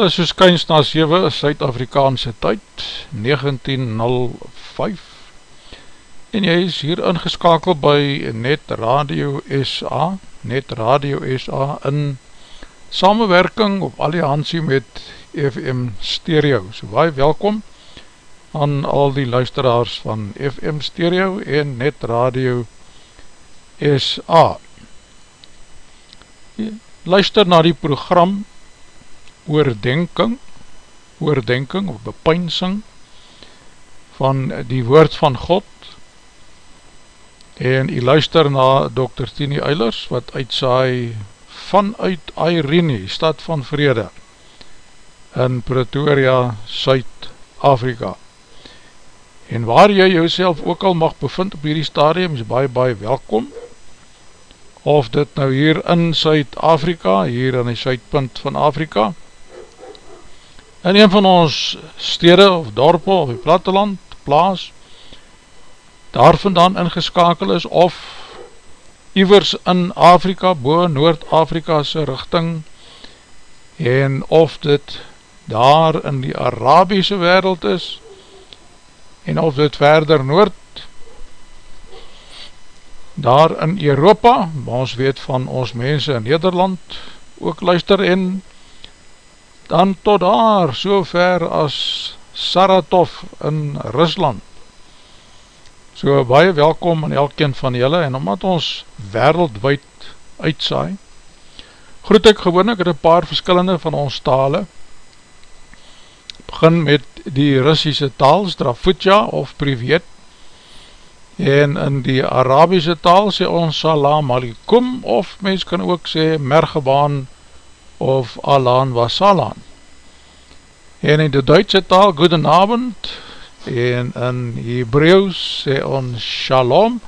Wel is soos kyns na 7 Suid-Afrikaanse tyd 1905 en jy is hier ingeskakeld by Net Radio SA Net Radio SA in samenwerking of alliantie met FM Stereo. So baie welkom aan al die luisteraars van FM Stereo en Net Radio SA Luister na die program oordenking oordenking of bepynsing van die woord van God en jy luister na Dr. Tini Eilers wat uitsaai vanuit Irene, stad van vrede in Pretoria, Suid-Afrika en waar jy jouself ook al mag bevind op hierdie stadium is baie baie welkom of dit nou hier in Suid-Afrika, hier in die Suidpunt van Afrika in een van ons stede of dorpe of die platteland, plaas daar vandaan ingeskakel is of ivers in Afrika, boe Noord-Afrika se richting en of dit daar in die Arabiese wereld is en of dit verder Noord daar in Europa, maar ons weet van ons mense in Nederland ook luister en dan tot daar so ver as Saratov in Rusland. So baie welkom aan elkeen van julle en omdat ons wereldwijd uitsaai, groet ek gewoon ek het een paar verskillende van ons tale, begin met die Russische taal, Strafutja of Privet, en in die Arabische taal sê ons Salam Alikum, of mens kan ook sê Mergebaan of Alan Wasalan. En in die Duitse taal, Goedenavond, en in Hebreeuws sê ons Shalom,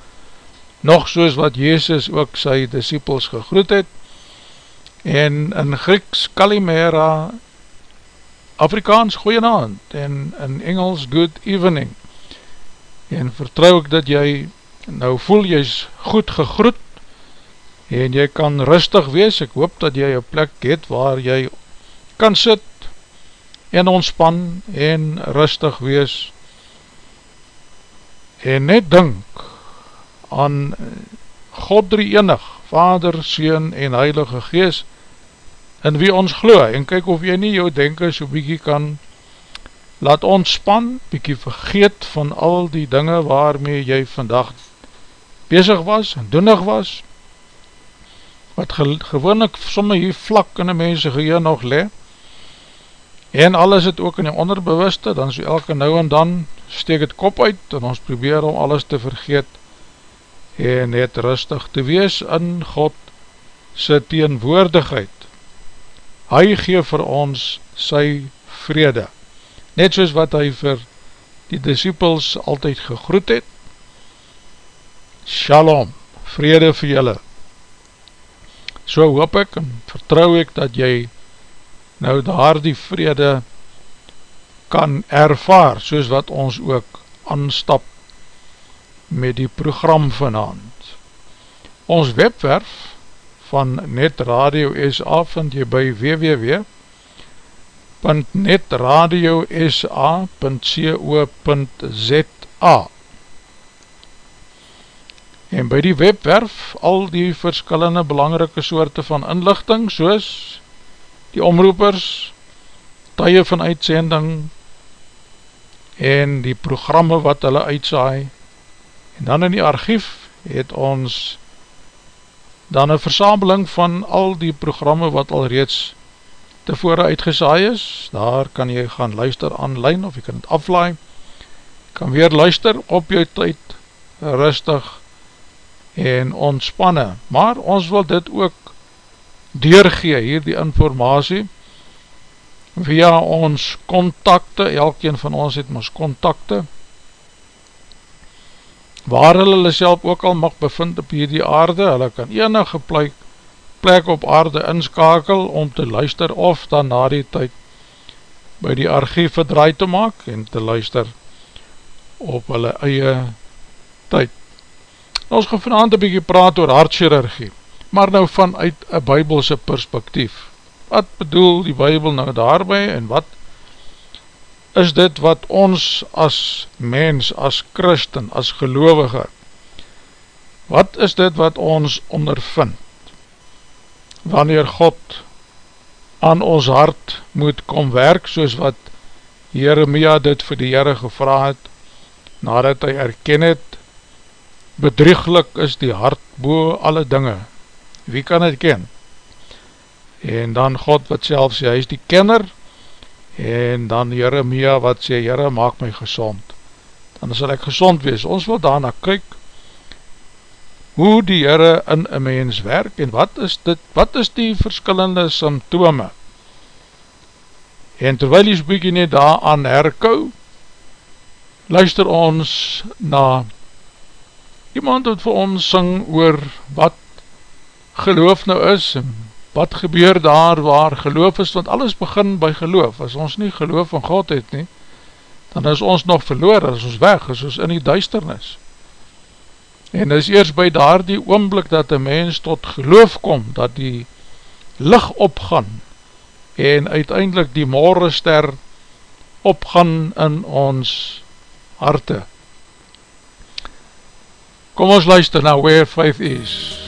nog soos wat Jezus ook sy disciples gegroet het, en in Grieks Kalimera, Afrikaans goeienaand, en in Engels good evening, en vertrouw ek dat jy, nou voel jy goed gegroet, en jy kan rustig wees, ek hoop dat jy een plek het waar jy kan sit, en ontspan, en rustig wees, en net dink aan God drie enig, Vader, Seen en Heilige Gees, in wie ons glo, en kyk of jy nie jou denken so bykie kan laat ontspan, bykie vergeet van al die dinge waarmee jy vandag bezig was en doenig was, wat ge gewoonlik somme hier vlak in die mense geheer nog le, en alles het ook in die onderbewuste, dan so elke nou en dan steek het kop uit en ons probeer om alles te vergeet en net rustig te wees in God sy teenwoordigheid. Hy geef vir ons sy vrede, net soos wat hy vir die disciples altyd gegroet het. Shalom, vrede vir julle. So hoop ek en vertrouw ek dat jy nou daar die vrede kan ervaar, soos wat ons ook aanstap met die program vanavond. Ons webwerf van Net Radio SA vind jy by www.netradiosa.co.za En by die webwerf al die verskillende belangrike soorte van inlichting soos die omroepers, tye van uitsending, en die programme wat hulle uitsaai. En dan in die archief het ons dan een versameling van al die programme wat al reeds tevore uitgesaai is. Daar kan jy gaan luister online of jy kan het aflaai. Kan weer luister op jou tyd rustig en ontspanne. Maar ons wil dit ook deurgee hier die informatie. Via ons kontakte, elkeen van ons het ons kontakte, waar hulle hulle self ook al mag bevind op hierdie aarde, hulle kan enige plek, plek op aarde inskakel om te luister of dan na die tyd by die archief verdraai te maak en te luister op hulle eie tyd. Ons gaan vanavond een bykie praat oor hartchirurgie, maar nou vanuit een bybelse perspektief. Wat bedoel die Bijbel nou daarby en wat is dit wat ons as mens, as christen, as gelovige, wat is dit wat ons ondervind, wanneer God aan ons hart moet kom werk, soos wat Jeremia dit vir die Heere gevra het, nadat hy erken het, bedrieglik is die hart boe alle dinge, wie kan het ken? en dan God wat self sê, hy is die kenner en dan Jeremia wat sê, Jere, maak my gezond, dan sal ek gezond wees. Ons wil daarna kyk, hoe die Heere in een mens werk, en wat is, dit, wat is die verskillende symptome? En terwijl jy bykie net daar aan herkou, luister ons na iemand wat vir ons syng oor wat geloof nou is, en wat gebeur daar waar geloof is, want alles begin by geloof, as ons nie geloof in God het nie, dan is ons nog verloor, as ons weg, as ons in die duisternis. En is eers by daar die oomblik dat een mens tot geloof kom, dat die licht opgaan, en uiteindelik die morgenster opgaan in ons harte. Kom ons luister na Where Faith Is.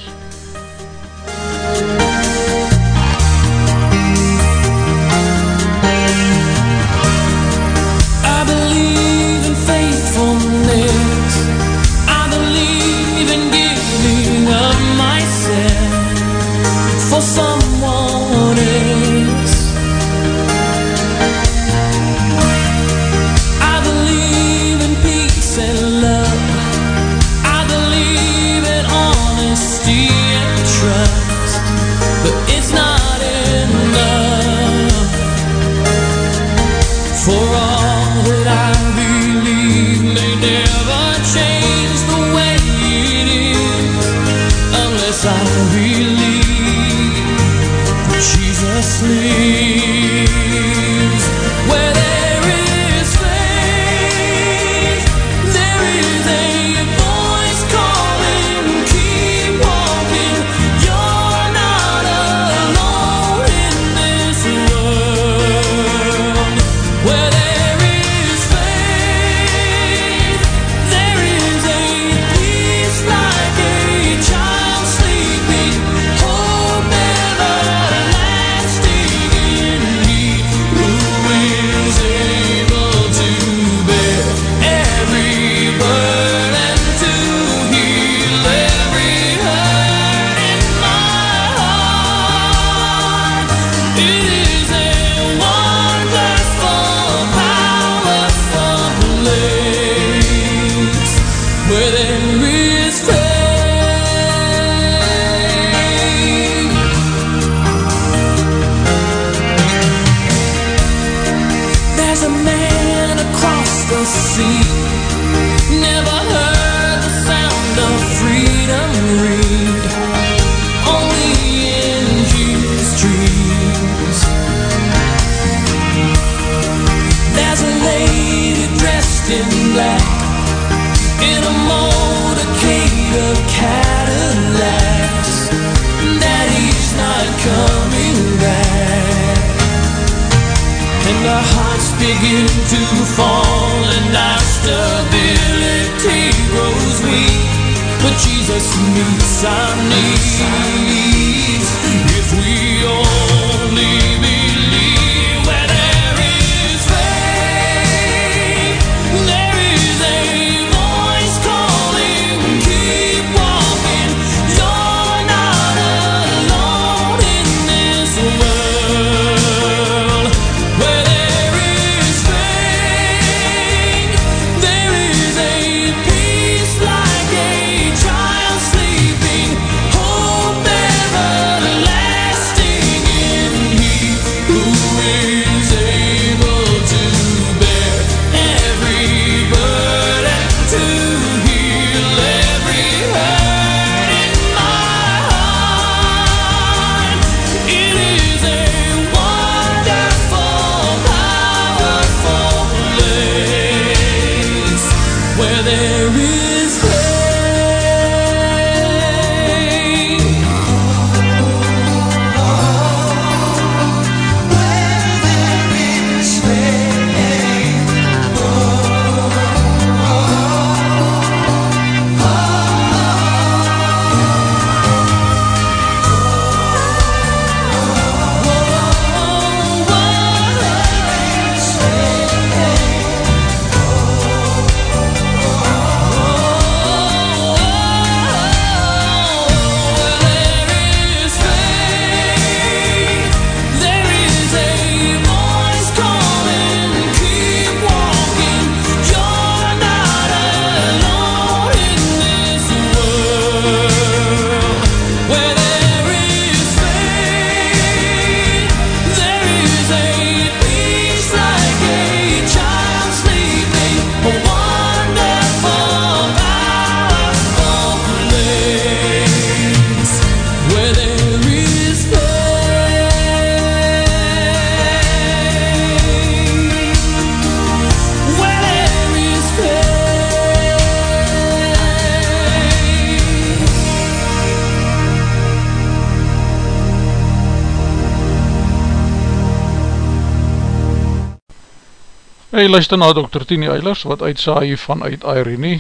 Luister na Dr. Tini Eilers wat uitsaai vanuit Irene,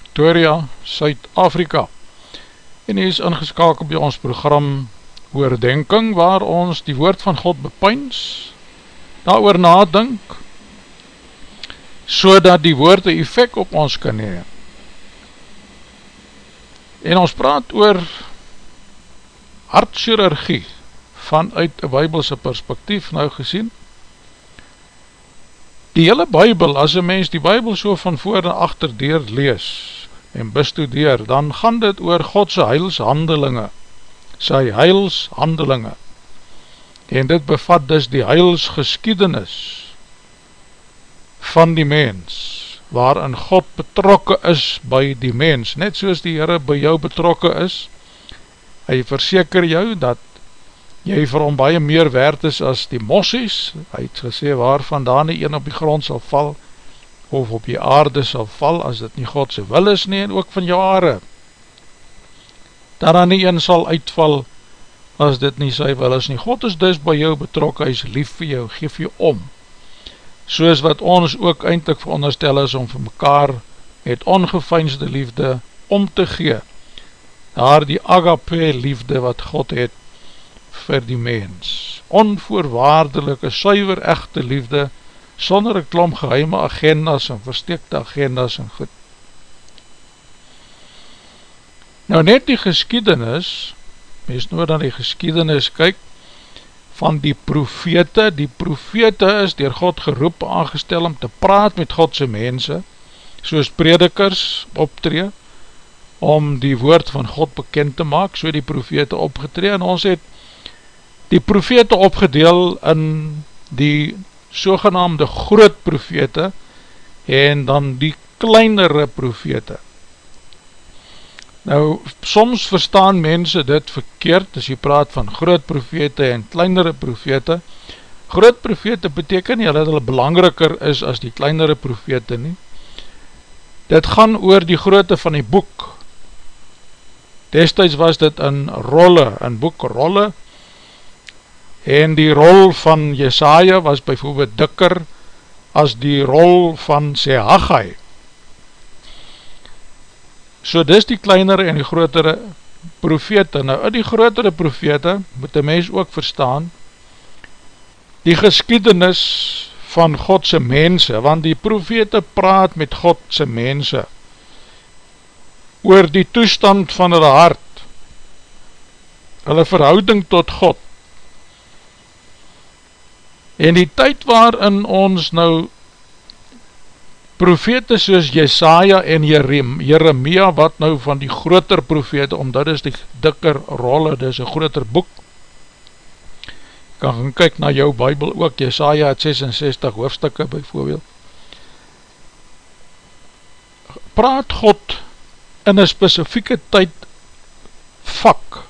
Victoria, Suid-Afrika. En hy is ingeskakeld by ons program Oordenking waar ons die woord van God bepyns, daar oor nadink, so dat die woord een effect op ons kan hee. En ons praat oor hartchirurgie vanuit een bybelse perspektief nou gesien, Die hele bybel, as een mens die bybel so van voor en achter deur lees en bestudeer, dan gaan dit oor Godse heilshandelinge, sy heilshandelinge. En dit bevat dus die heilsgeskiedenis van die mens, waarin God betrokke is by die mens, net soos die Heere by jou betrokke is, hy verseker jou dat jy vir hom baie meer werd is as die mossies, hy het gesê waar vandaan die een op die grond sal val, of op die aarde sal val, as dit nie Godse wil is nie, en ook van jou aarde, daaraan nie een sal uitval, as dit nie sy wil is nie, God is dus by jou betrokken, hy is lief vir jou, geef jou om, soos wat ons ook eindelijk veronderstel is, om vir mekaar met ongeveinsde liefde om te gee, daar die agape liefde wat God het, vir die mens. Onvoorwaardelike, suiver echte liefde, sonder een klom geheime agendas en verstekte agendas en goed. Nou net die geskiedenis, mens nou dan die geskiedenis kyk, van die profete, die profete is dier God geroep aangestel om te praat met Godse mense, soos predikers optree, om die woord van God bekend te maak, so die profete opgetree, en ons het die profete opgedeel in die sogenaamde groot profete en dan die kleinere profete. Nou, soms verstaan mense dit verkeerd as jy praat van groot profete en kleinere profete. Groot profete beteken nie dat hulle belangriker is as die kleinere profete nie. Dit gaan oor die grootte van die boek. Destijds was dit in rolle, in boekrolle, en die rol van Jesaja was bijvoorbeeld dikker as die rol van Sehagai. So dis die kleinere en die grotere profete. Nou, in die grotere profete moet die mens ook verstaan die geskiedenis van Godse mense, want die profete praat met Godse mense oor die toestand van hulle hart, hulle verhouding tot God, En die tyd waarin ons nou profete soos Jesaja en Jeremia, wat nou van die groter profete, omdat is die dikker rolle, dit is een groter boek, kan gaan kyk na jou bybel ook, Jesaja het 66 hoofdstukke bijvoorbeeld, praat God in een specifieke tyd vak,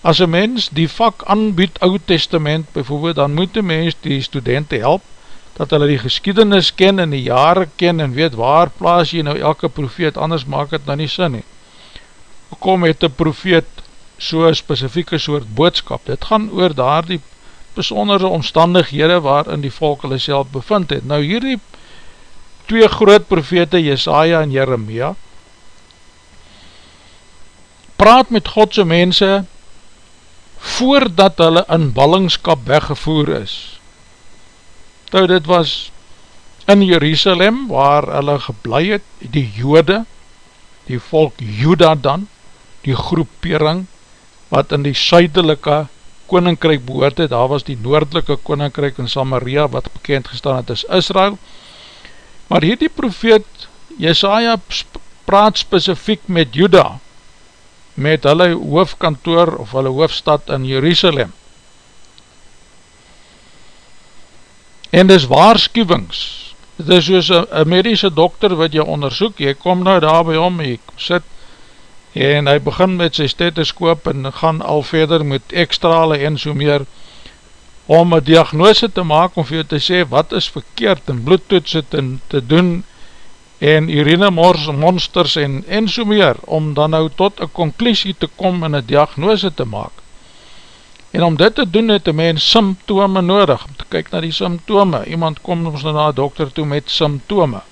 As een mens die vak aanbied oud testament bijvoorbeeld, dan moet die mens die studenten help, dat hulle die geskiedenis ken en die jare ken en weet waar plaas jy nou elke profeet, anders maak het nou nie sin nie. Kom het die profeet so'n specifieke soort boodskap, dit gaan oor daar die besondere omstandighede waarin die volk hulle self bevind het. Nou hier die twee groot profete, Jesaja en Jeremia, praat met Godse mense, voordat hulle in ballingskap weggevoer is. Nou dit was in Jerusalem waar hulle geblei het, die jode, die volk Juda dan, die groepering, wat in die suidelike koninkryk behoort het, daar was die noordelike koninkryk in Samaria, wat bekend gestaan het is Israel, maar hier die profeet Jesaja praat specifiek met Juda, met hulle hoofdkantoor of hulle hoofdstad in Jerusalem. En dis waarschuwings, dit is soos een medische dokter wat jy onderzoek, jy kom nou daar by hom, jy sit, en hy begin met sy stethoscoop en gaan al verder met ekstrale en so meer, om een diagnose te maak, om vir jy te sê wat is verkeerd, en bloedtoetse te, te doen, en urine monsters en, en so meer, om dan nou tot een conclusie te kom en een diagnose te maak. En om dit te doen het een mens symptome nodig, om te kyk na die symptome. Iemand kom ons nou na dokter toe met symptome.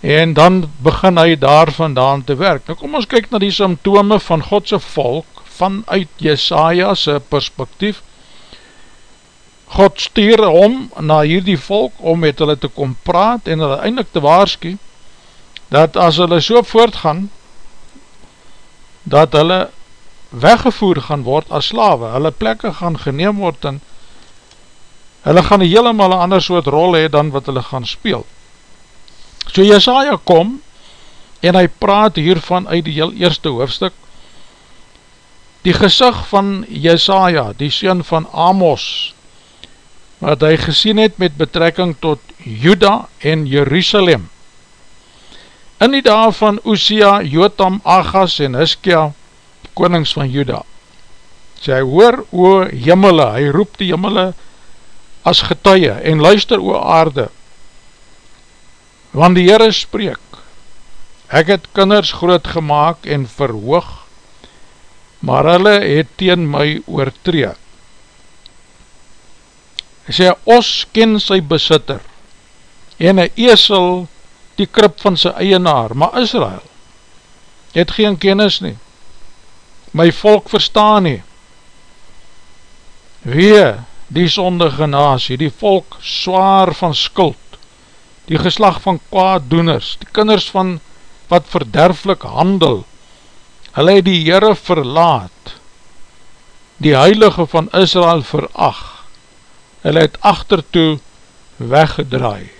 En dan begin hy daar vandaan te werk. Nou kom ons kyk na die symptome van Godse volk, vanuit Jesaja's perspektief. God stuur om na hierdie volk om met hulle te kom praat en hulle eindelijk te waarskie, dat as hulle so voortgaan, dat hulle weggevoer gaan word as slawe, hulle plekke gaan geneem word en hulle gaan helemaal een ander soort rol hee dan wat hulle gaan speel. So Jesaja kom en hy praat hiervan uit die heel eerste hoofdstuk, die gezicht van Jesaja, die sien van Amos, wat hy gesien het met betrekking tot Juda en Jerusalem. In die dag van Osia, Jotam, Agas en Hiskia, konings van Juda. Sê hy, hoor o jimmele, hy roep die jimmele as getuie en luister o aarde, want die Heere spreek, ek het kinders groot gemaakt en verhoog, maar hulle het teen my oortree. Hy sê, os ken sy besitter, en een esel die krip van sy eienaar, maar Israel het geen kennis nie. My volk verstaan nie. Wee die sondige nasie, die volk zwaar van skuld, die geslag van kwaaddoeners, die kinders van wat verderflik handel, hulle het die Heere verlaat, die Heilige van Israel verag, hulle het achtertoe weggedraai.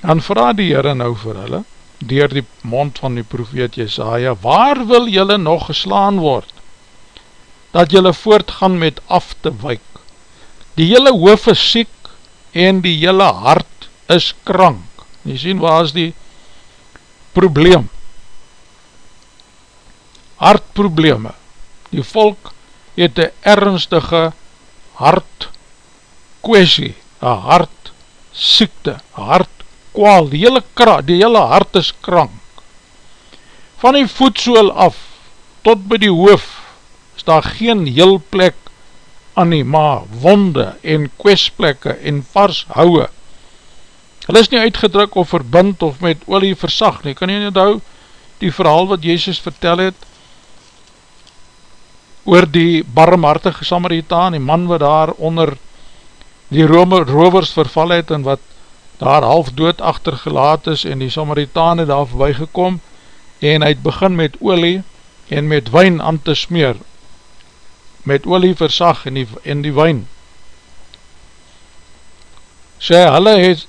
Dan vraag die Heere nou vir hulle, dier die mond van die profeet Jesaja, waar wil jylle nog geslaan word, dat jylle voortgaan met af te wyk? Die jylle hoof is siek, en die jylle hart is krank. Jy sien, waar is die probleem? Hartprobleme. Die volk het een ernstige hart kwestie, een hart siekte, hart kwaal, die hele, kra, die hele hart is krank. Van die voetsoel af, tot by die hoof, is daar geen heel plek aan die ma, wonde en kwestplekke en vars houwe. Hulle is nie uitgedruk of verbind of met olie versag nie. Kan jy nie hou die verhaal wat Jezus vertel het oor die barmhartige Samaritaan, die man wat daar onder die Rome, rovers verval het en wat daar half dood achtergelaat is en die Samaritane daar voorbij gekom en hy het begin met olie en met wijn aan te smeer. Met olie versag in die, in die wijn sê hulle het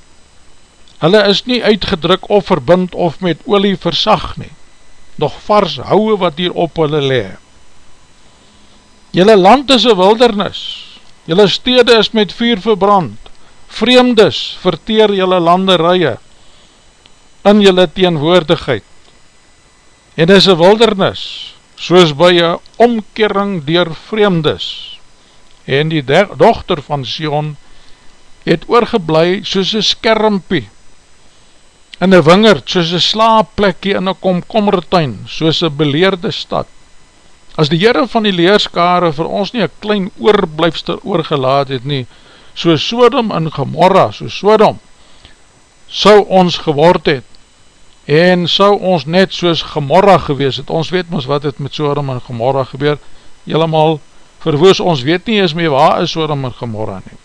hulle is nie uitgedruk of verbind of met olie versag nie. Nog vars houwe wat hier op hulle le julle land is een wildernis. Julle stede is met vuur verbrand. Vreemdes verteer jylle landerije in jylle teenwoordigheid. En is een wildernis soos by een omkering dier vreemdes. En die dochter van Sion het oorgeblij soos een skermpie in een wingerd soos een slaapplekkie in een komkommertuin soos een beleerde stad as die Heere van die leerskare vir ons nie een klein oorblijfster oorgelaat het nie so Sodom en Gomorra, so Sodom, sou ons geword het, en sou ons net soos Gomorra gewees het, ons weet ons wat het met Sodom en Gomorra gebeur, helemaal verwoes, ons weet nie eens meer waar is Sodom en Gomorra nie.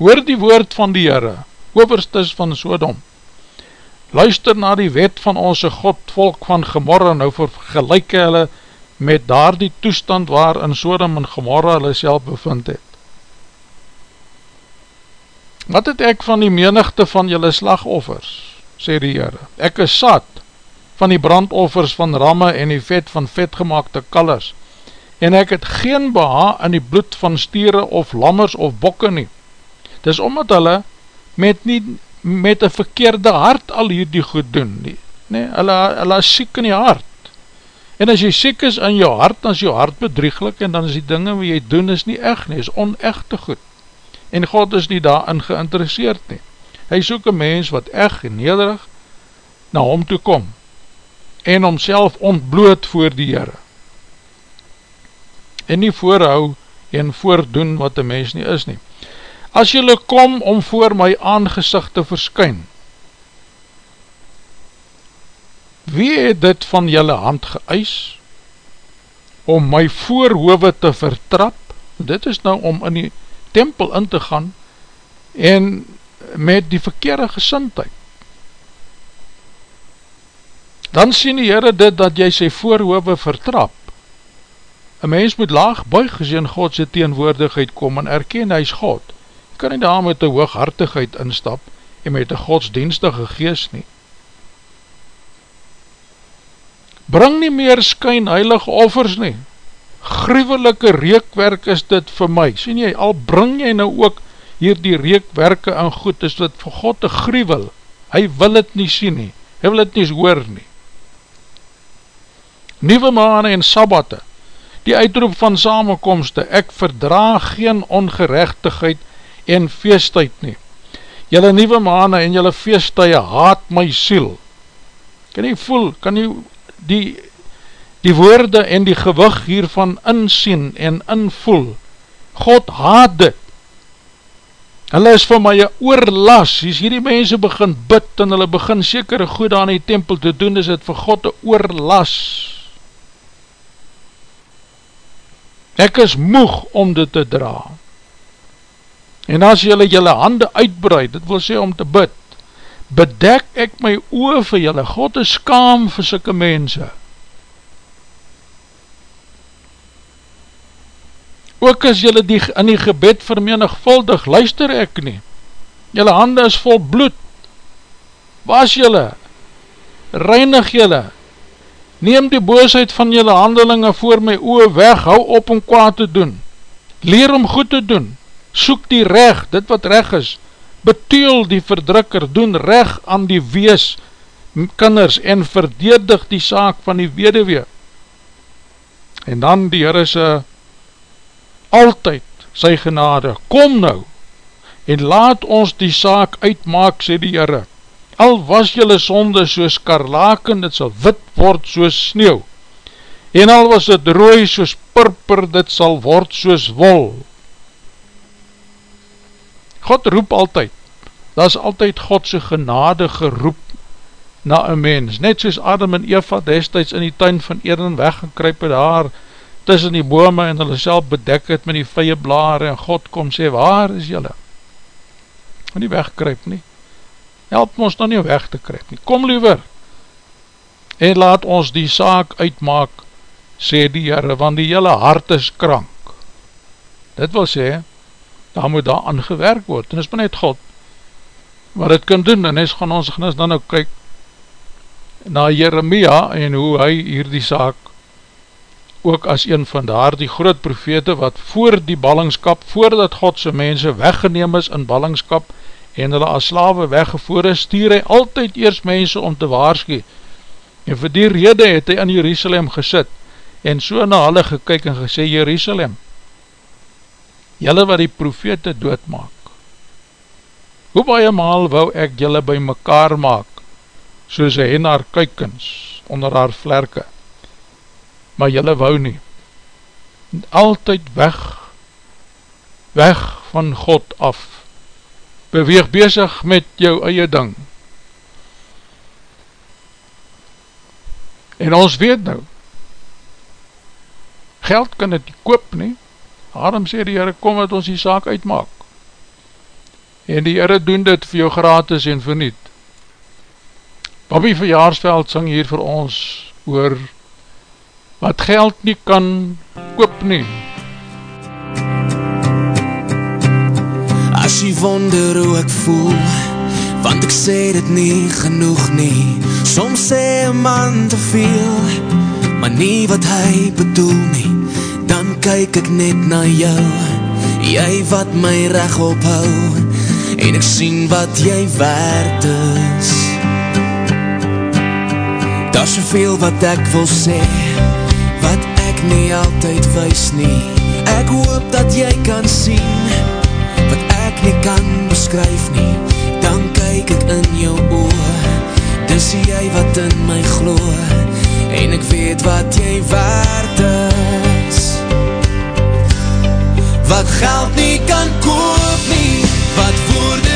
Hoor die woord van die Heere, overstes van Sodom, luister na die wet van onze God, volk van Gomorra, nou vergelijke hulle met daar die toestand waar in Sodom en Gomorra hulle self bevind het. Wat het ek van die menigte van julle slagoffers, sê die Heere, ek is sat van die brandoffers van ramme en die vet van vetgemaakte kallers, en ek het geen beha in die bloed van stiere of lammers of bokke nie. Dis omdat hulle met, nie, met een verkeerde hart al hierdie goed doen, nie. Nee, hulle, hulle is siek in die hart. En as jy siek is in jou hart, dan is jou hart bedrieglik, en dan is die dinge wat jy doen is nie echt nie, is onechte goed en God is nie daarin geïnteresseerd nie. Hy soek een mens wat echt en nederig na hom toe kom en homself ontbloot voor die Heere. en nie voorhou en voordoen wat die mens nie is nie. As jylle kom om voor my aangezicht te verskyn, wie het dit van jylle hand geëis om my voorhove te vertrap? Dit is nou om in die tempel in te gaan en met die verkeerde gesintheid. Dan sien die Heere dit dat jy sy voorhove vertrap. Een mens moet laag buig jy in Godse teenwoordigheid kom en erken hy is God. Kan nie daar met die hooghartigheid instap en met die godsdienstige geest nie. Bring nie meer skyn heilige offers nie. Gruwelike reekwerk is dit vir my. Sien jy, al bring jy nou ook hier die reekwerke in goed, is dit vir God te gruwel. Hy wil het nie sien nie. Hy wil het nie hoor nie nieuwe maane en sabbate, die uitroep van samenkomste, ek verdra geen ongerechtigheid en feestuid nie. Julle nieuwe maane en julle feestuie haat my siel. Kan jy voel, kan jy die, die woorde en die gewig hiervan insien en invoel? God haat dit. Hulle is vir my een oorlas, as hierdie mense begin bid en hulle begin sekere goed aan die tempel te doen, is het vir God een oorlas. Ek is moeg om dit te dra. En as jylle jylle hande uitbreid, dit wil sê om te bid, bedek ek my oor vir jylle, God is skaam vir sikke mense. Ook as jylle die, in die gebed vermenigvuldig, luister ek nie. Jylle hande is vol bloed. Was jylle? Reinig jylle? Neem die boosheid van jylle handelinge voor my oor weg, hou op om kwaad te doen. Leer om goed te doen. Soek die reg, dit wat reg is. Beteel die verdrukker, doen reg aan die wees, kinders, en verdedig die saak van die wederwee. En dan die Heere sê, altyd sy genade, kom nou, en laat ons die saak uitmaak, sê die Heere al was jylle sonde soos karlaken, dit sal wit word soos sneeuw, en al was het rooi soos purper, dit sal word soos wol. God roep altyd, dat is altyd Godse genade geroep na een mens, net soos Adam en Eva destijds in die tuin van Eden weggekryp het daar, tussen die bome en hulle self bedek het met die vye blare, en God kom sê, waar is jylle? En die wegkryp nie help ons dan nie weg te kryp nie, kom liever, en laat ons die saak uitmaak, sê die Heere, want die hele hart is krank. Dit wil sê, daar moet daar aangewerk word, en is maar net God, wat het kan doen, en is gaan ons genis dan ook kyk, na Jeremia, en hoe hy hier die saak, ook as een van daar die groot profete, wat voor die ballingskap, voordat Godse mense weggeneem is in ballingskap, en hulle as slawe weggevoer is, stuur hy altyd eers mense om te waarskie. En vir die rede het hy in Jerusalem gesit, en so na hulle gekyk en gesê, Jerusalem, jylle wat die profete doodmaak, hoe baie maal wou ek jylle by mekaar maak, soos hy en haar kykens, onder haar vlerke, maar jylle wou nie, altyd weg, weg van God af, beweeg bezig met jou eie ding. En ons weet nou, geld kan het koop nie, daarom sê die Heere, kom wat ons die saak uitmaak. En die Heere doen dit vir jou gratis en verniet. Bobby Verjaarsveld sing hier vir ons oor wat geld nie kan koop nie, As jy wonder hoe ek voel Want ek sê dit nie genoeg nie Soms sê een man te veel Maar nie wat hy bedoel nie Dan kyk ek net na jou. Jy wat my reg ophou. En ek sien wat jy waard is. Daar soveel wat ek wil sê Wat ek nie altyd wees nie. Ek hoop dat jy kan sien nie kan beskryf nie. Dan kyk ek in jou oor Dis jy wat in my glo. En ek weet wat jy waard is Wat geld nie kan koop nie Wat woorde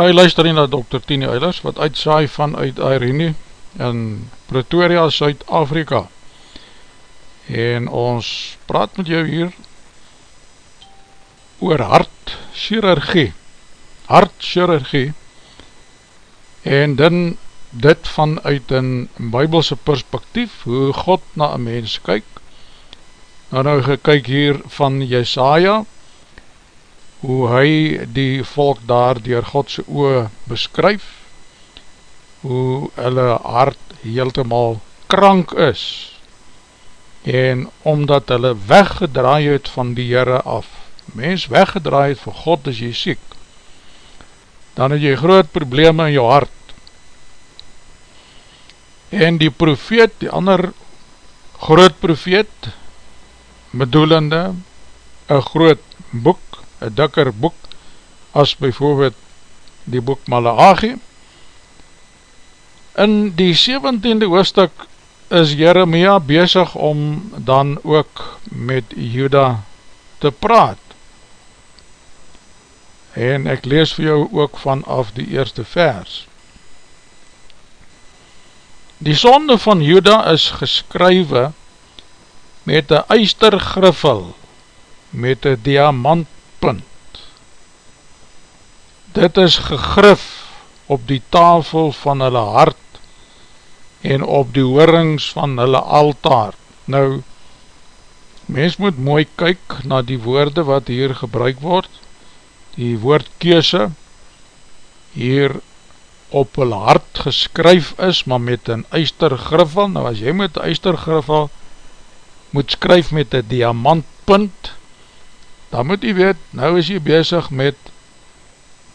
Ja, hy luister hier na Dr. Tini Eilers, wat uitsaai vanuit Irene in Pretoria, Suid-Afrika. En ons praat met jou hier oor hartchirurgie, hartchirurgie, en dan dit vanuit een bybelse perspektief, hoe God na een mens kyk. Nou nou gekyk hier van Jesaja, hoe hy die volk daar dier Godse oe beskryf, hoe hulle hart heeltemaal krank is, en omdat hulle weggedraai het van die Heere af, mens weggedraai het van God as jy siek, dan het jy groot probleme in jou hart, en die profeet, die ander groot profeet, bedoelende, een groot boek, een dikker boek, as bijvoorbeeld die boek Malachi. In die 17e hoofdstuk is Jeremia bezig om dan ook met Juda te praat. En ek lees vir jou ook vanaf die eerste vers. Die sonde van Juda is geskrywe met een eistergriffel, met een diamantpunt. Dit is gegrif op die tafel van hulle hart en op die hoorings van hulle altaar. Nou, mens moet mooi kyk na die woorde wat hier gebruik word, die woordkeuse hier op hulle hart geskryf is, maar met een eistergriffel, nou as jy met eistergriffel moet skryf met een diamantpunt, dan moet jy weet, nou is jy bezig met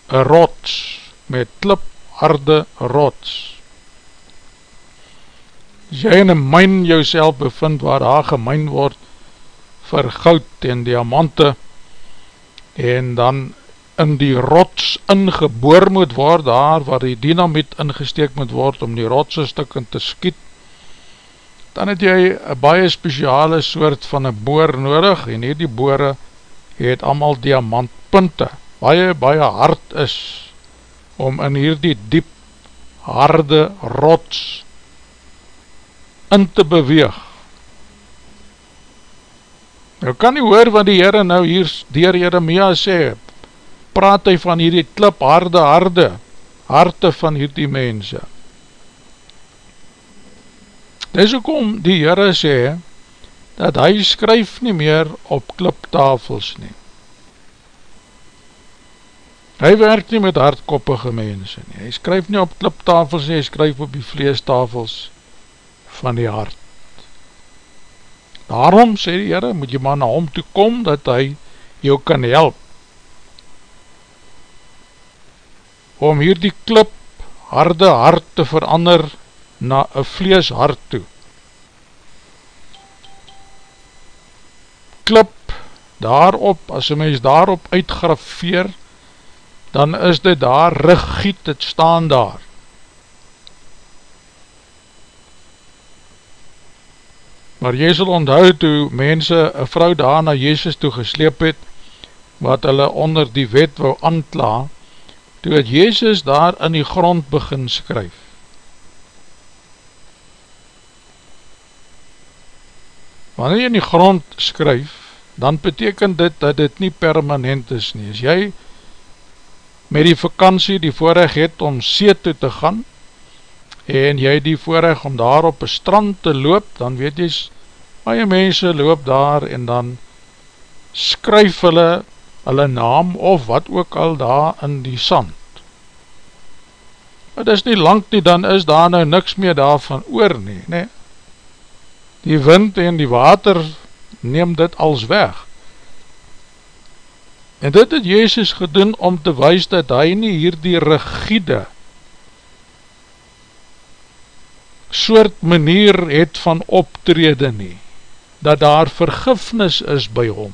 een rots, met klipharde rots. As jy in een myn jou bevind waar daar gemyn word vir goud en diamante en dan in die rots ingeboor moet word daar waar die dynamiet ingesteek moet word om die rotse stukken te skiet dan het jy een baie speciale soort van een boor nodig en hier die boore het allemaal diamantpunte baie baie hard is om in hier die diep harde rots in te beweeg. Nou kan nie hoor wat die Heere nou hier dier Jeremia sê, praat hy van hierdie klip harde harde, harte van hierdie mense. Dis ook om die Heere sê, dat hy skryf nie meer op kliptafels nie. Hy werk nie met hardkoppige mense nie. Hy skryf nie op kliptafels nie, hy skryf op die vleestafels van die hart. Daarom, sê die Heere, moet jy maar na hom toe kom, dat hy jou kan help. Om hier die klip harde hart te verander na een vlees hart toe. Klip daarop, as een mens daarop uitgrafeer, dan is dit daar regiet, dit staan daar. Maar jy sal onthou toe mense een vrou daar na Jezus toe gesleep het, wat hulle onder die wet wou aantla, toe het Jezus daar in die grond begin skryf. Wanneer jy in die grond skryf, dan beteken dit dat dit nie permanent is nie. As jy met die vakantie die voorrecht het om see toe te gaan en jy die voorrecht om daar op een strand te loop, dan weet jy, baie mense loop daar en dan skryf hulle hulle naam of wat ook al daar in die sand. Het is nie lang nie, dan is daar nou niks meer daarvan oor nie, nee. Die wind en die water neem dit als weg. En dit het Jezus gedoen om te wees dat hy nie hier die rigide soort manier het van optrede nie, dat daar vergifnis is by hom.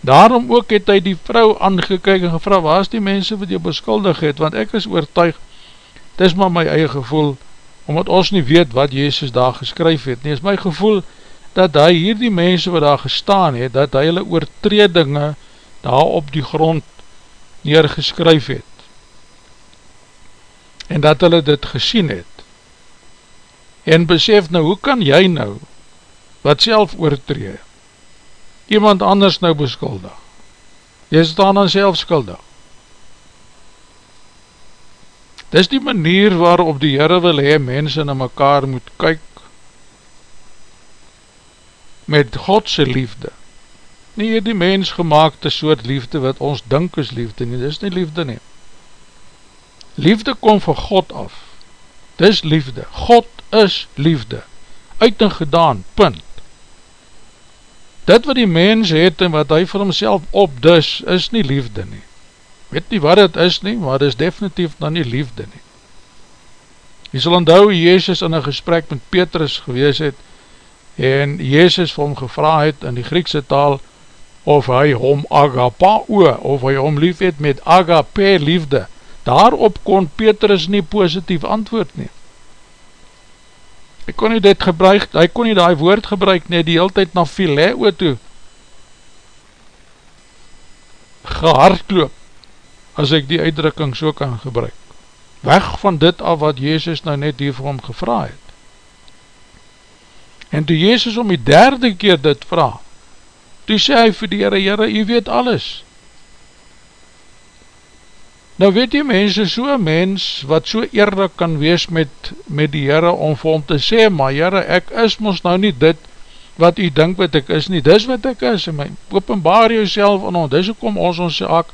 Daarom ook het hy die vrou aangekyk en gevra, waar is die mense wat jy beskuldig het, want ek is oortuig, het is maar my eie gevoel, omdat ons nie weet wat Jezus daar geskryf het, nie is my gevoel, dat hy hier die mense wat daar gestaan het, dat hy hulle oortredinge daar op die grond neergeskryf het. En dat hulle dit gesien het. En besef nou, hoe kan jy nou, wat self oortree, iemand anders nou beskuldig? Jy staan dan self skuldig. Dis die manier waarop die Heere wil hee, mense na mekaar moet kyk, met Godse liefde. Nie hier die mens gemaakte soort liefde wat ons dink is liefde nie, dis nie liefde nie. Liefde kom van God af. Dis liefde. God is liefde. Uit en gedaan, punt. Dit wat die mens het en wat hy vir homself opdus, is nie liefde nie. Weet nie wat het is nie, maar dit is definitief dan nie liefde nie. Jy sal onthou Jezus in een gesprek met Petrus gewees het, en Jezus vir hom gevra het in die Griekse taal of hy hom agapao of hy hom lief het met agape liefde. Daarop kon Petrus nie positief antwoord nie. Hy kon nie dit gebruik hy kon nie die woord gebruik nie die hele tijd na phileo toe gehardloop as ek die uitdrukking so kan gebruik. Weg van dit af wat Jezus nou net hier vir hom gevra het. En toe Jezus om die derde keer dit vraag, toe sê hy vir die Heere, Heere, jy weet alles. Nou weet die mense, so mens, wat so eerlijk kan wees met, met die Heere, om vir hom te sê, maar Heere, ek is ons nou nie dit, wat u denk wat ek is nie, dis wat ek is, en my, openbaar jy self aan ons, dis ook om ons ons saak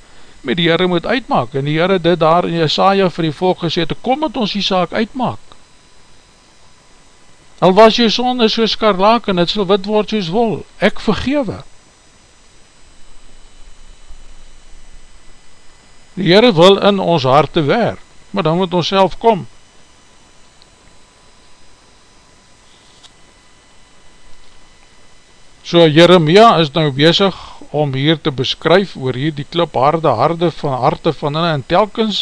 met die Heere moet uitmaak, en die Heere dit daar in Jesaja vir die volk gesê, kom met ons die saak uitmaak, Al was jy sonde soos skarlak en het sal wit word soos wol, ek vergewe. Die Heere wil in ons harte werk, maar dan moet ons self kom. So Jeremia is nou bezig om hier te beskryf oor hier die klipharde harde van harte van hulle en telkens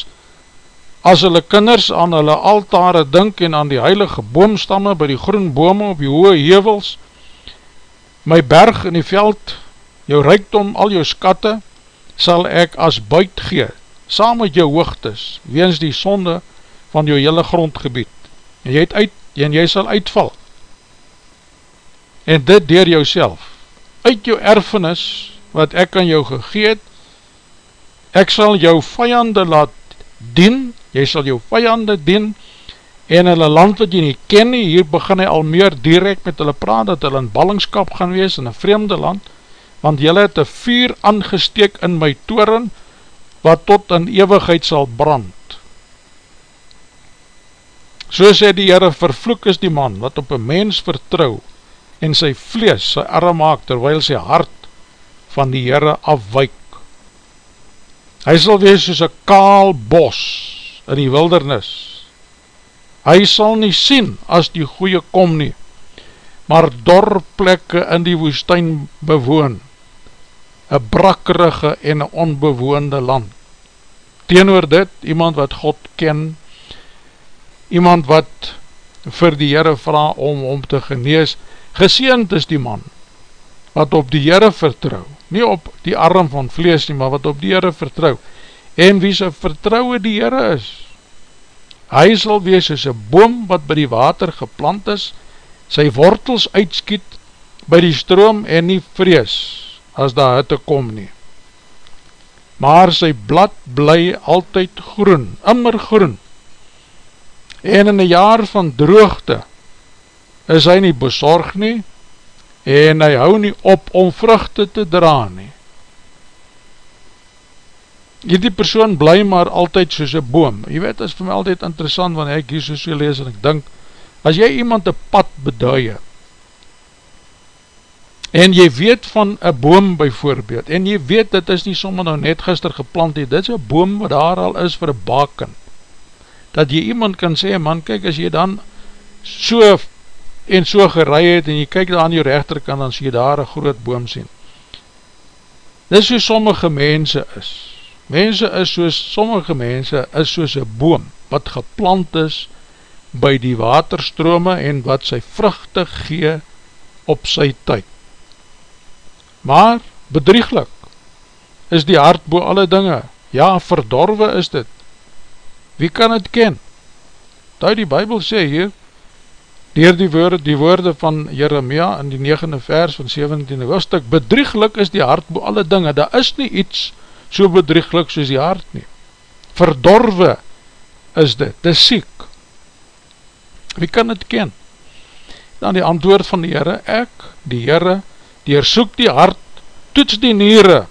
as hulle kinders aan hulle altare dink en aan die heilige boomstamme by die groen bome op die hoë hevels, my berg in die veld, jou reikdom, al jou skatte, sal ek as buit gee, saam met jou hoogtes, weens die sonde van jou hele grondgebied, en jy, uit, en jy sal uitval, en dit dier jou uit jou erfenis, wat ek aan jou gegeet, ek sal jou vijande laat dien, jy sal jou vijande dien, en hulle land wat jy nie ken nie, hier begin hy al meer direct met hulle praat, dat hulle in ballingskap gaan wees in een vreemde land, want jylle het een vuur aangesteek in my toren, wat tot in eeuwigheid sal brand. So sê die Heere, vervloek is die man, wat op een mens vertrouw, en sy vlees sy arm maak, terwyl sy hart van die Heere afwijk. Hy sal wees soos een kaal bos in die wildernis, hy sal nie sien as die goeie kom nie, maar dorplekke in die woestijn bewoon, een brakkerige en een onbewoonde land. Teenoor dit, iemand wat God ken, iemand wat vir die Heere vraag om om te genees, geseend is die man, wat op die Heere vertrouw, nie op die arm van vlees nie, maar wat op die Heere vertrouw, en wie sy vertrouwe die Heere is, Hy sal wees as een boom wat by die water geplant is, sy wortels uitskiet by die stroom en nie vrees as daar hitte kom nie. Maar sy blad bly altyd groen, immer groen. En in een jaar van droogte is hy nie bezorg nie en hy hou nie op om vruchte te dra nie. Hierdie persoon bly maar altyd soos een boom, jy weet, is vir my altyd interessant, wanneer ek hier so so lees, en ek dink, as jy iemand een pad beduie, en jy weet van een boom byvoorbeeld, en jy weet, dit is nie sommer nou net gister geplant, dit is een boom wat daar al is vir een baken, dat jy iemand kan sê, man, kyk, as jy dan so en so gerei het, en jy kyk daar aan jou rechterkant, dan sê jy daar een groot boom sien. Dit is so sommige mense is, Mense is soos, sommige mense is soos een boom wat geplant is by die waterstrome en wat sy vruchte gee op sy tyd. Maar bedrieglik is die hart boe alle dinge. Ja, verdorwe is dit. Wie kan het ken? Daar die Bijbel sê hier, dier die woorde, die woorde van Jeremia in die 9e vers van 17e hoofdstuk, bedrieglik is die hart boe alle dinge. Daar is nie iets so bedrieglik soos die hart nie. Verdorwe is dit, dit siek. Wie kan dit ken? Dan die antwoord van die Heere, ek, die Heere, die soek die hart, toets die niere,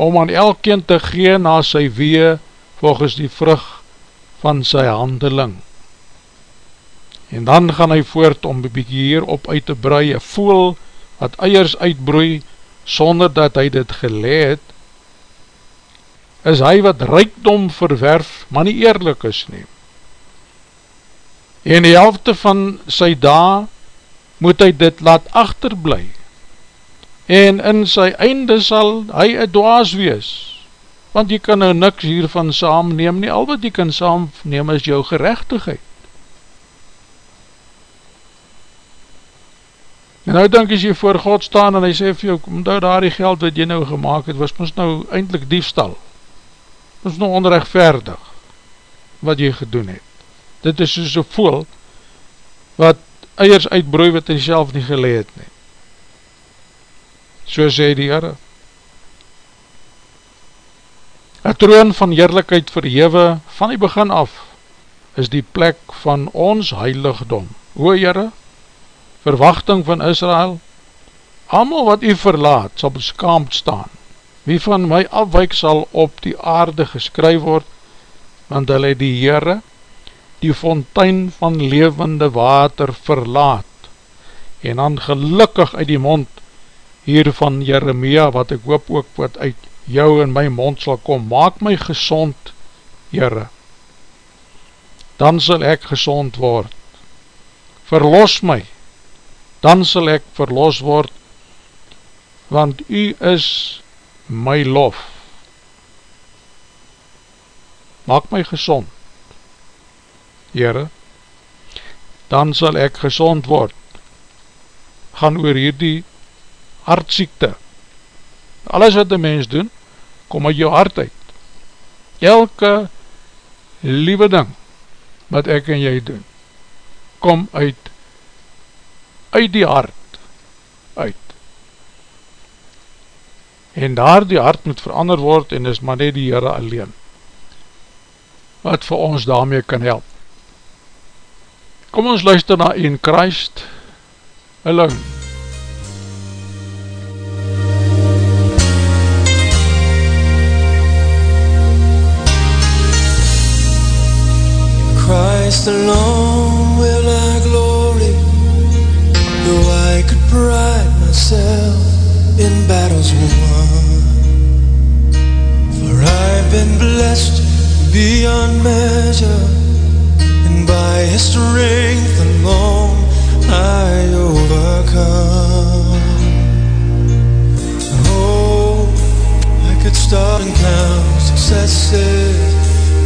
om aan elkeen te gee na sy wee, volgens die vrug van sy handeling. En dan gaan hy voort om bykie hierop uit te brui, een voel wat eiers uitbroei, sonder dat hy dit geleed, is hy wat rijkdom verwerf, maar nie eerlijk is nie. En die helfte van sy da, moet hy dit laat achterblij, en in sy einde sal hy een dwaas wees, want jy kan nou niks hiervan saam neem nie, al wat jy kan saam neem is jou gerechtigheid. En nou denk as jy voor God staan en hy sê vir jou, nou daar die geld wat jy nou gemaakt het, was ons nou eindelijk diefstal is nog onrechtvaardig wat jy gedoen het. Dit is soos een voel wat eiers uitbroei wat hy self nie geleed nie. So sê die Heere. Een troon van heerlijkheid verhewe van die begin af is die plek van ons heiligdom. O Heere, verwachting van Israel, allemaal wat u verlaat sal beskaamd staan. Wie van my afwijk sal op die aarde geskryf word, want hulle die Heere, die fontein van levende water verlaat, en dan gelukkig uit die mond hier van Jeremia, wat ek hoop ook wat uit jou en my mond sal kom, maak my gezond, Heere, dan sal ek gezond word, verlos my, dan sal ek verlos word, want u is my lof. Maak my gezond, Heere, dan sal ek gezond word. Gaan oor hierdie hartsiekte. Alles wat die mens doen, kom uit jou hart uit. Elke liewe ding wat ek en jy doen, kom uit, uit die hart, uit. En daar die hart moet verander word, en is maar net die Heere alleen, wat vir ons daarmee kan help. Kom ons luister na In Christ Alone. Christ alone myself in battles won For I've been blessed beyond measure And by His strength alone I overcome. Oh, I could start and count successes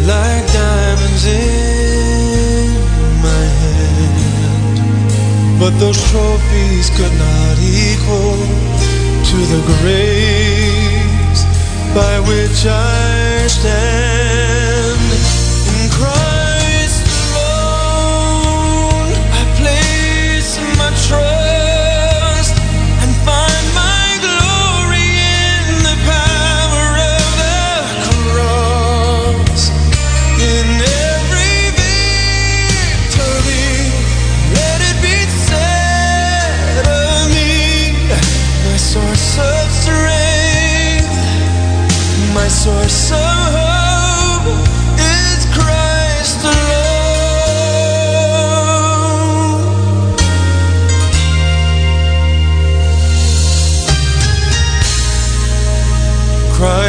like diamonds in But those trophies could not equal to the grace by which I stand.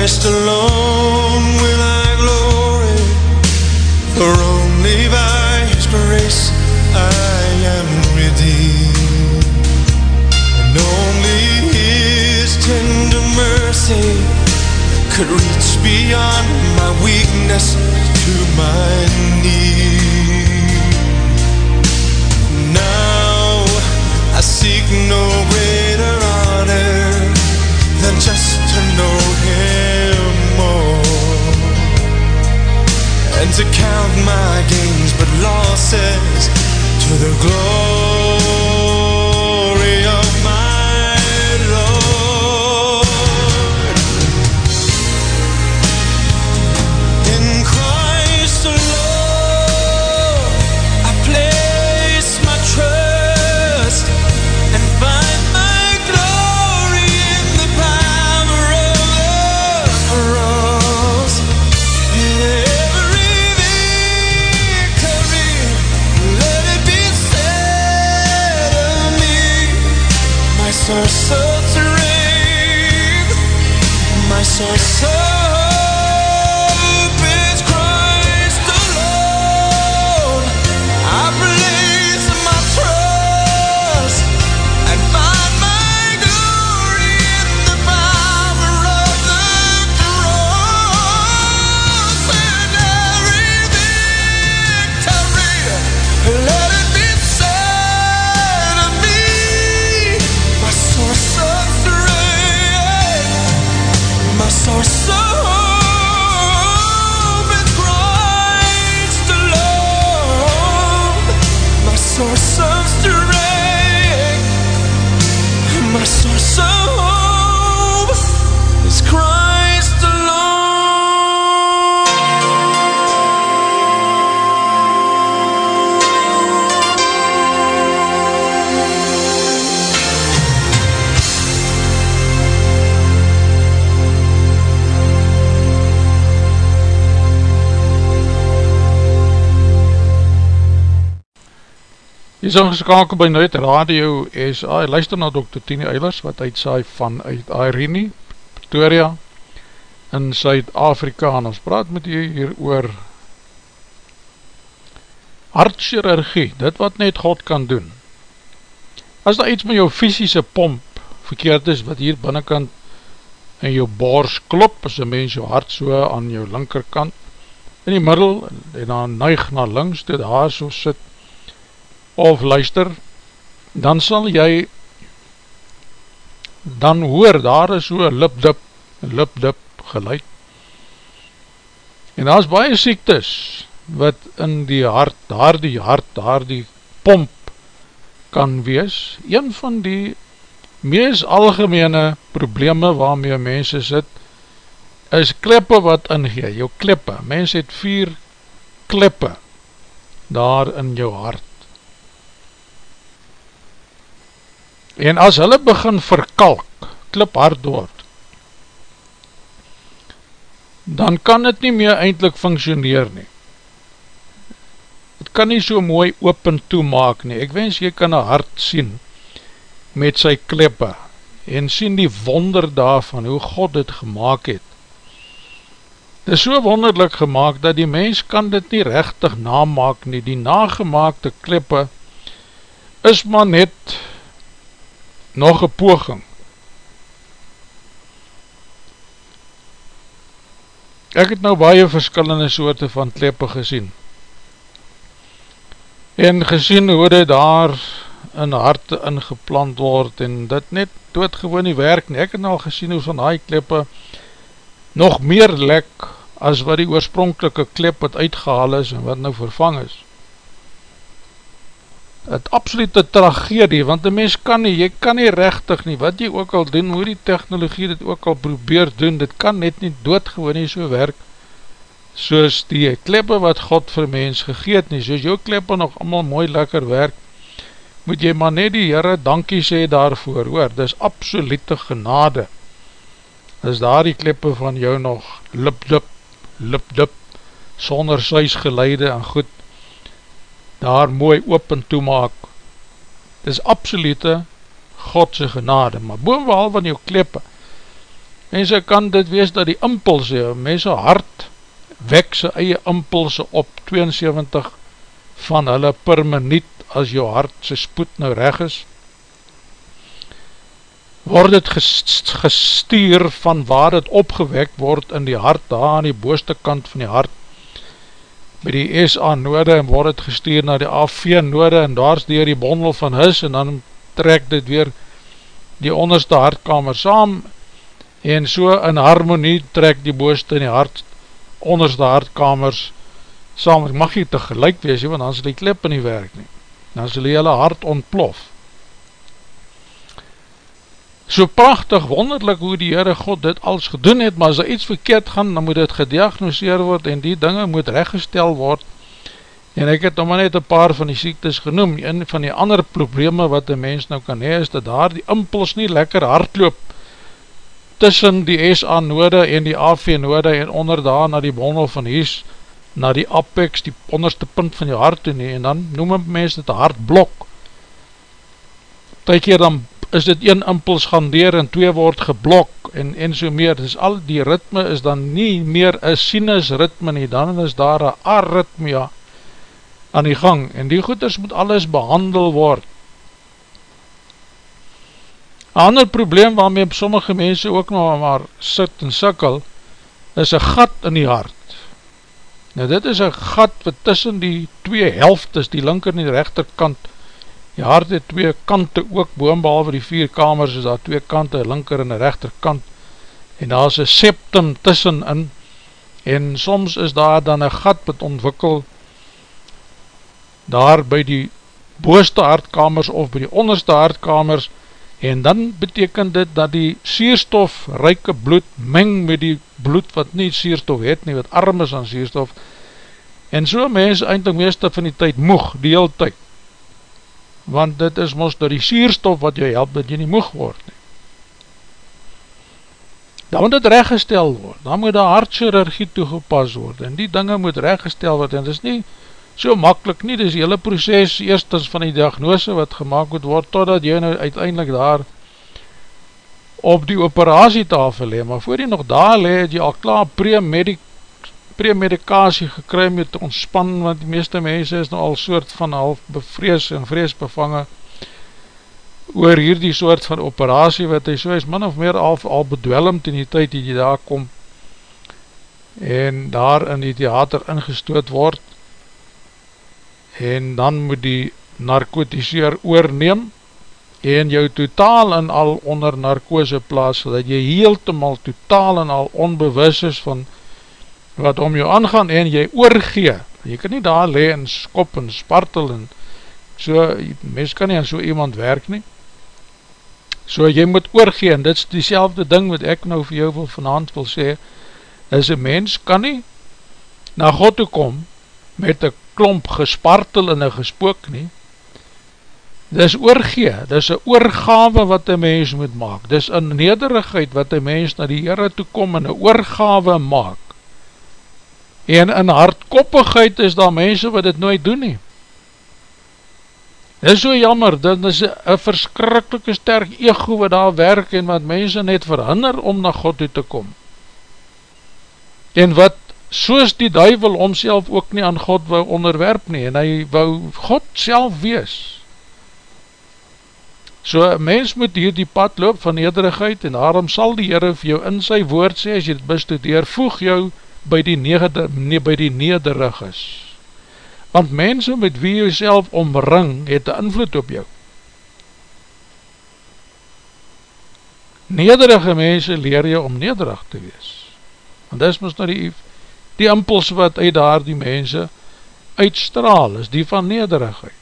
Christ alone will I glory, for only by His grace I am redeemed, and only His tender mercy could reach beyond my weakness to my need. Now I seek no to count my gains but losses to the glory Jy is ingeskakel by Nuit Radio SA, luister na Dr. Tini Eilers wat uitsaai vanuit Irene, Pretoria in Suid-Afrika en ons praat met jy hier oor hartchirurgie, dit wat net God kan doen. As daar iets met jou fysische pomp verkeerd is wat hier binnenkant in jou bors klop, as een mens jou hart so aan jou linkerkant in die middel en dan neig na links, dit daar so sit of luister, dan sal jy dan hoor, daar is so lip-dip, lip-dip geluid. En daar is baie siektes wat in die hart, daar die hart, daar die pomp kan wees, een van die mees algemene probleme waarmee mense sit, is kleppe wat ingee, jou kleppe, mens het vier kleppe daar in jou hart. En as hulle begin verkalk, klip hard word, dan kan het nie meer eindelijk functioneer nie. Het kan nie so mooi open toemaak nie. Ek wens jy kan een hart sien met sy kleppe en sien die wonder daarvan hoe God dit gemaakt het. Het is so wonderlik gemaakt dat die mens kan dit nie rechtig namaak nie. Die nagemaakte kleppe is maar net nog een poging Ek het nou baie verskillende soorte van kleppe gesien. En gesien hoe dit daar in harte ingeplant word en dit net doodgewoon nie werk nie. Ek het nou gesien hoe van die kleppe nog meer lek as wat die oorspronkelike klep wat uitgehaal is en wat nou vervang is het absolute tragedie, want die mens kan nie, jy kan nie rechtig nie, wat jy ook al doen, hoe die technologie dit ook al probeer doen, dit kan net nie doodgewoon nie so werk, soos die kleppe wat God vir mens gegeet nie, soos jou kleppe nog allemaal mooi lekker werk, moet jy maar net die Heere dankie sê daarvoor, hoor, dit is absolute genade, is daar die kleppe van jou nog lip dip, lip dip, sonder suis geleide en goed, daar mooi open toemaak. Dit is absolute Godse genade, maar bovenal van jou kleppe, mense kan dit wees dat die impulse, mense hart wek sy eie impulse op 72 van hulle per minuut as jou hart sy spoed nou reg is, word het gestuur van waar het opgewek word in die hart, daar aan die booste kant van die hart, by die SA noorde en word het gestuur na die AV noorde en daar is dier die bondel van hus en dan trek dit weer die onderste hartkamer saam en so in harmonie trek die booste in die hart onderste hartkamers saam, ek mag jy te gelijk wees, want dan sal die klip in die werk nie, dan sal die hele hart ontplof so prachtig, wonderlik hoe die Heere God dit alles gedoen het, maar as er iets verkeerd gaan, dan moet dit gediagnoseer word en die dinge moet rechtgestel word. En ek het nou maar net een paar van die siektes genoem, een van die ander probleme wat die mens nou kan hee, is dat daar die impuls nie lekker hardloop tussen die SA noode en die AV noode en onder daar na die bondel van Hies, na die apex, die onderste punt van die hart toe nie, en dan noem mens dit een hartblok. Tyk hier dan is dit een impuls gaan deur en twee word geblok en, en so meer, dus al die ritme is dan nie meer een sinus ritme nie, dan is daar een arritmia aan die gang, en die goeders moet alles behandel word. Een ander probleem waarmee sommige mense ook nog maar sit en sikkel, is een gat in die hart. Nou dit is een gat wat tussen die twee helftes, die linker en die rechterkant, Die hart het twee kante ook, boom behalve die vier kamers is daar twee kante, linker en rechterkant, en daar is een septum tussen in, en soms is daar dan een gat wat ontwikkel, daar by die booste hartkamers of by die onderste hartkamers, en dan beteken dit dat die sierstof ryke bloed meng met die bloed wat nie sierstof het nie, wat arm is aan sierstof, en so mens eindelijk meeste van die tyd moeg, die heel tyd, want dit is mos door die sierstof wat jy help dat jy nie moeg word nie. Dan moet dit rechtgestel word, dan moet die hartchirurgie toegepas word, en die dinge moet rechtgestel word, en dit is nie so makkelijk nie, dit is die hele proces eerstens van die diagnose wat gemaakt moet word, totdat jy nou uiteindelik daar op die operatietafel le, maar voor jy nog daar le, het jy al klaar pre-medic premedikasie gekry met ontspan, want die meeste mense is nou al soort van half bevrees en vrees bevangen oor hierdie soort van operatie, wat hy so is min of meer al, al bedwelmd in die tyd die daar kom en daar in die theater ingestoot word en dan moet die narkotiseer oorneem en jou totaal en al onder narkose plaas, dat jy heeltemal totaal en al onbewus is van wat om jou aangaan en jy oorgee. Jy kan nie daar le en skop en spartel en so, mens kan nie aan so iemand werk nie. So jy moet oorgee en dit is die ding wat ek nou vir jou vanavond wil sê, is een mens kan nie na God toe kom met een klomp gespartel en een gespook nie, dis oorgee, dis een oorgave wat een mens moet maak, dis een nederigheid wat een mens na die Heere toe kom en een oorgave maak, en in hardkoppigheid is daar mense wat dit nooit doen nie, dit is so jammer, dit is een verskrikkelike sterk ego wat daar werk en wat mense net verhinder om na God toe te kom, en wat soos die duivel omself ook nie aan God wou onderwerp nie, en hy wou God self wees, So, mens moet hier die pad loop van nederigheid en daarom sal die Heere vir jou in sy woord sê, as jy dit bestudeer, voeg jou by die, neder, nee, by die nederig is. Want mense met wie jy self omring, het een invloed op jou. Nederige mense leer jou om nederig te wees. Want dis mis nou die, die impuls wat uit daar die mense uitstraal, is die van nederigheid.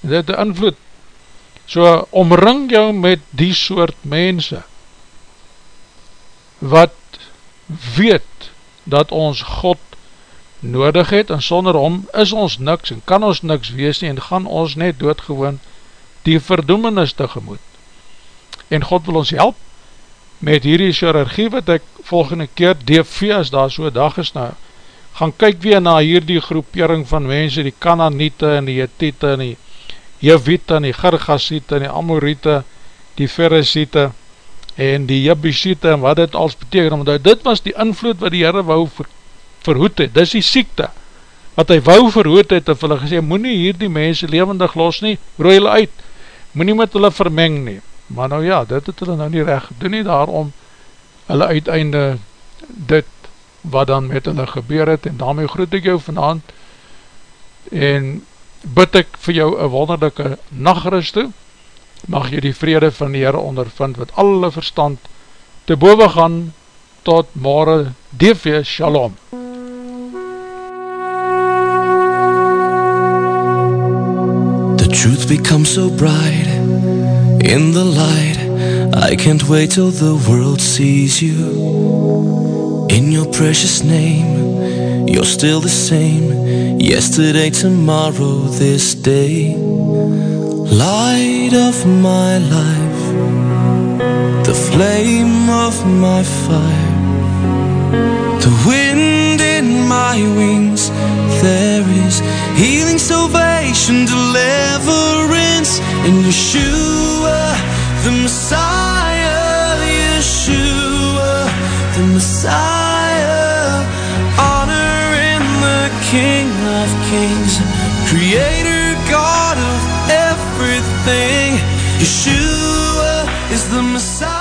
Dit het invloed So omring jou met die soort mense wat weet dat ons God nodig het en sonder hom is ons niks en kan ons niks wees nie en gaan ons net doodgewoon die verdoemenis tegemoet. En God wil ons help met hierdie chirurgie wat ek volgende keer DV as daar so dag is nou gaan kyk weer na hierdie groepering van mense, die Kananiete en die Jetite en die Jevite en die Gergasiete en die Amorite, die Ferrisiete en die Jebusite en wat dit als beteken, omdat dit was die invloed wat die Heere wou ver, verhoed het, dis die siekte, wat hy wou verhoed het, en hulle gesê, moet nie hier die mense levendig los nie, rooi hulle uit, moet nie met hulle vermeng nie, maar nou ja, dit het hulle nou nie recht, doen nie daarom, hulle uiteinde dit, wat dan met hulle gebeur het, en daarmee groet ek jou vanavond, en bid ek vir jou een wonderlijke nachtrust toe, mag jy die vrede van die Heere ondervind, wat alle verstand. Te boven gaan, tot morgen, DV Shalom. The truth becomes so bright in the light. I can't wait till the world sees you. In your precious name you're still the same. Yesterday, tomorrow, this day Light of my life The flame of my fire The wind in my wings. There is healing, salvation, deliverance In Yeshua, the Messiah Yeshua, the Messiah. Honor in the King of kings, creator, God of everything. Yeshua is the Messiah.